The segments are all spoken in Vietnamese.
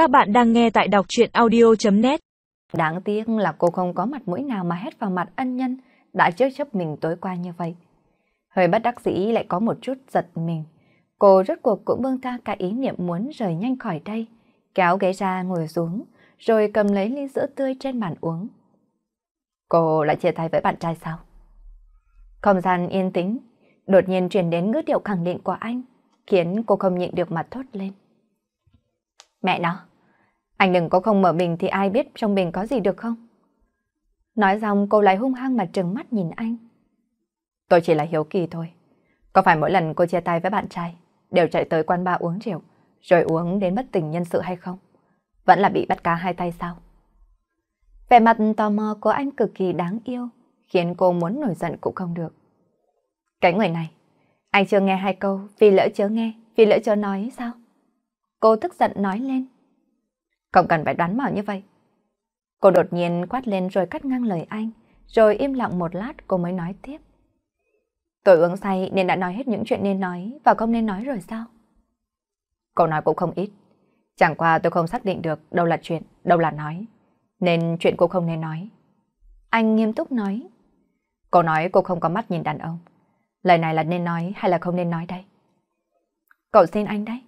Các bạn đang nghe tại đọc chuyện audio.net Đáng tiếc là cô không có mặt mũi nào mà hét vào mặt ân nhân đã trước chấp mình tối qua như vậy. Hơi bất đắc dĩ lại có một chút giật mình. Cô rốt cuộc cũng buông ra cả ý niệm muốn rời nhanh khỏi đây. Kéo ghế ra ngồi xuống, rồi cầm lấy ly sữa tươi trên bàn uống. Cô lại chia tay với bạn trai sao? Không gian yên tĩnh, đột nhiên truyền đến ngữ điệu khẳng định của anh, khiến cô không nhịn được mặt thốt lên. Mẹ nó, anh đừng có không mở mình thì ai biết trong mình có gì được không? Nói xong cô lại hung hăng mà trừng mắt nhìn anh. Tôi chỉ là hiếu kỳ thôi. Có phải mỗi lần cô chia tay với bạn trai đều chạy tới quán bar uống rượu rồi uống đến bất tỉnh nhân sự hay không? Vẫn là bị bắt cá hai tay sao? Vẻ mặt tò mò của anh cực kỳ đáng yêu khiến cô muốn nổi giận cũng không được. Cái người này, anh chưa nghe hai câu vì lỡ chớ nghe, vì lỡ chớ nói sao? Cô tức giận nói lên. Không cần phải đoán mò như vậy. Cô đột nhiên quát lên rồi cắt ngang lời anh, rồi im lặng một lát cô mới nói tiếp. Tôi uống say nên đã nói hết những chuyện nên nói và không nên nói rồi sao? Cô nói cũng không ít. Chẳng qua tôi không xác định được đâu là chuyện, đâu là nói. Nên chuyện cô không nên nói. Anh nghiêm túc nói. Cô nói cô không có mắt nhìn đàn ông. Lời này là nên nói hay là không nên nói đây? Cậu xin anh đấy.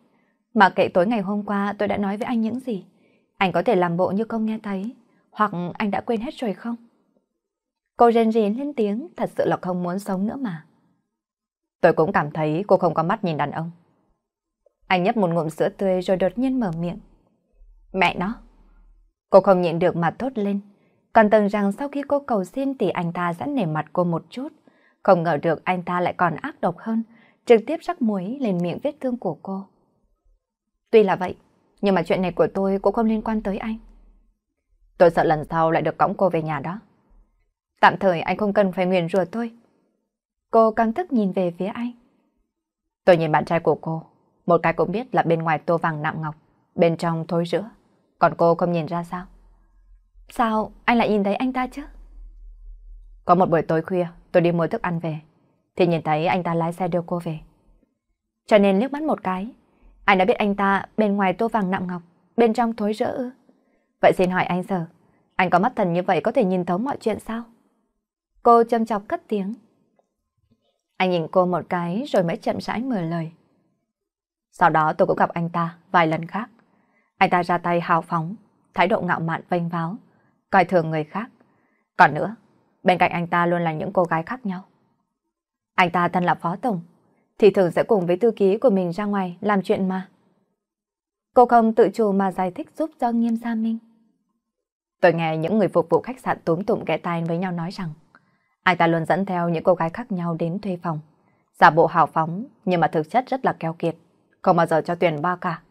Mà kệ tối ngày hôm qua tôi đã nói với anh những gì. Anh có thể làm bộ như không nghe thấy, hoặc anh đã quên hết rồi không? Cô rên rỉ lên tiếng, thật sự là không muốn sống nữa mà. Tôi cũng cảm thấy cô không có mắt nhìn đàn ông. Anh nhấp một ngụm sữa tươi rồi đột nhiên mở miệng. Mẹ nó! Cô không nhịn được mà thốt lên. Còn tưởng rằng sau khi cô cầu xin thì anh ta sẽ nể mặt cô một chút. Không ngờ được anh ta lại còn ác độc hơn, trực tiếp rắc muối lên miệng vết thương của cô. Tuy là vậy, nhưng mà chuyện này của tôi cũng không liên quan tới anh. Tôi sợ lần sau lại được cõng cô về nhà đó. Tạm thời anh không cần phải nguyền rủa tôi. Cô căng thức nhìn về phía anh. Tôi nhìn bạn trai của cô, một cái cũng biết là bên ngoài tô vàng nặng ngọc, bên trong thối rữa. Còn cô không nhìn ra sao? Sao anh lại nhìn thấy anh ta chứ? Có một buổi tối khuya, tôi đi mua thức ăn về, thì nhìn thấy anh ta lái xe đưa cô về. Cho nên liếc mắt một cái, anh đã biết anh ta bên ngoài tô vàng nạm ngọc, bên trong thối rỡ ư? Vậy xin hỏi anh giờ, anh có mắt thần như vậy có thể nhìn thấu mọi chuyện sao? Cô châm chọc cất tiếng. Anh nhìn cô một cái rồi mới chậm rãi mở lời. Sau đó tôi cũng gặp anh ta vài lần khác. Anh ta ra tay hào phóng, thái độ ngạo mạn vênh váo, coi thường người khác. Còn nữa, bên cạnh anh ta luôn là những cô gái khác nhau. Anh ta thân là phó tổng, thì thường sẽ cùng với thư ký của mình ra ngoài làm chuyện mà. Cô không tự chủ mà giải thích giúp cho nghiêm gia minh. Tôi nghe những người phục vụ khách sạn túm tụm ghé tai với nhau nói rằng anh ta luôn dẫn theo những cô gái khác nhau đến thuê phòng. Giả bộ hào phóng nhưng mà thực chất rất là keo kiệt. Không bao giờ cho tuyển ba cả.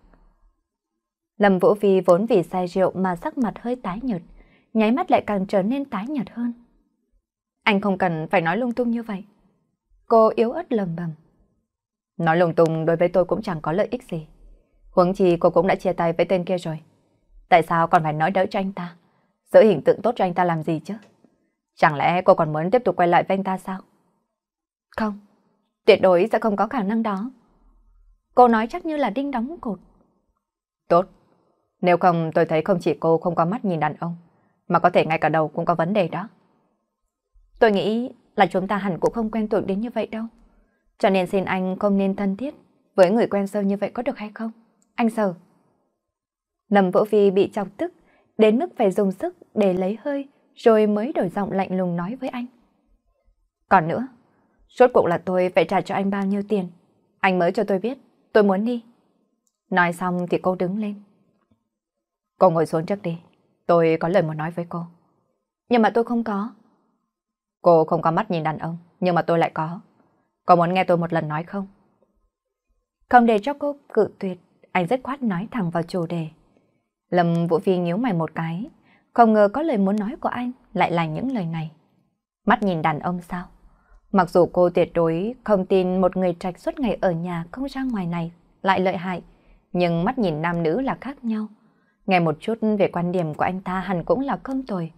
Lâm Vũ Phi vốn vì say rượu mà sắc mặt hơi tái nhợt, nháy mắt lại càng trở nên tái nhợt hơn. Anh không cần phải nói lung tung như vậy. Cô yếu ớt lầm bầm. Nói lung tung đối với tôi cũng chẳng có lợi ích gì. Huống chi cô cũng đã chia tay với tên kia rồi. Tại sao còn phải nói đỡ cho anh ta? Giữ hình tượng tốt cho anh ta làm gì chứ? Chẳng lẽ cô còn muốn tiếp tục quay lại với anh ta sao? Không, tuyệt đối sẽ không có khả năng đó. Cô nói chắc như là đinh đóng cột. Tốt, nếu không tôi thấy không chỉ cô không có mắt nhìn đàn ông, mà có thể ngay cả đầu cũng có vấn đề đó. Tôi nghĩ là chúng ta hẳn cũng không quen thuộc đến như vậy đâu. Cho nên xin anh không nên thân thiết với người quen sâu như vậy có được hay không? Anh sờ. lâm Vũ Phi bị chọc tức, đến mức phải dùng sức để lấy hơi, rồi mới đổi giọng lạnh lùng nói với anh. Còn nữa, suốt cuộc là tôi phải trả cho anh bao nhiêu tiền? Anh mới cho tôi biết, tôi muốn đi. Nói xong thì cô đứng lên. Cô ngồi xuống trước đi, tôi có lời muốn nói với cô. Nhưng mà tôi không có. Cô không có mắt nhìn đàn ông, nhưng mà tôi lại có. Có muốn nghe tôi một lần nói không? Không để cho cô cự tuyệt, anh rất khoát nói thẳng vào chủ đề. Lâm Vũ Phi nhíu mày một cái, không ngờ có lời muốn nói của anh lại là những lời này. Mắt nhìn đàn ông sao? Mặc dù cô tuyệt đối không tin một người trạch suốt ngày ở nhà không ra ngoài này lại lợi hại, nhưng mắt nhìn nam nữ là khác nhau. Nghe một chút về quan điểm của anh ta hẳn cũng là không tồi,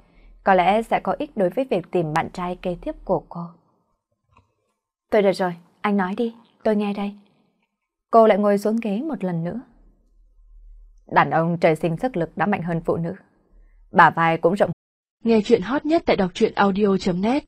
có lẽ sẽ có ích đối với việc tìm bạn trai kế tiếp của cô. Tôi được rồi, anh nói đi, tôi nghe đây. Cô lại ngồi xuống ghế một lần nữa. Đàn ông trời sinh sức lực đã mạnh hơn phụ nữ. Bà vai cũng rộng. Nghe chuyện hot nhất tại đọc truyện audio.net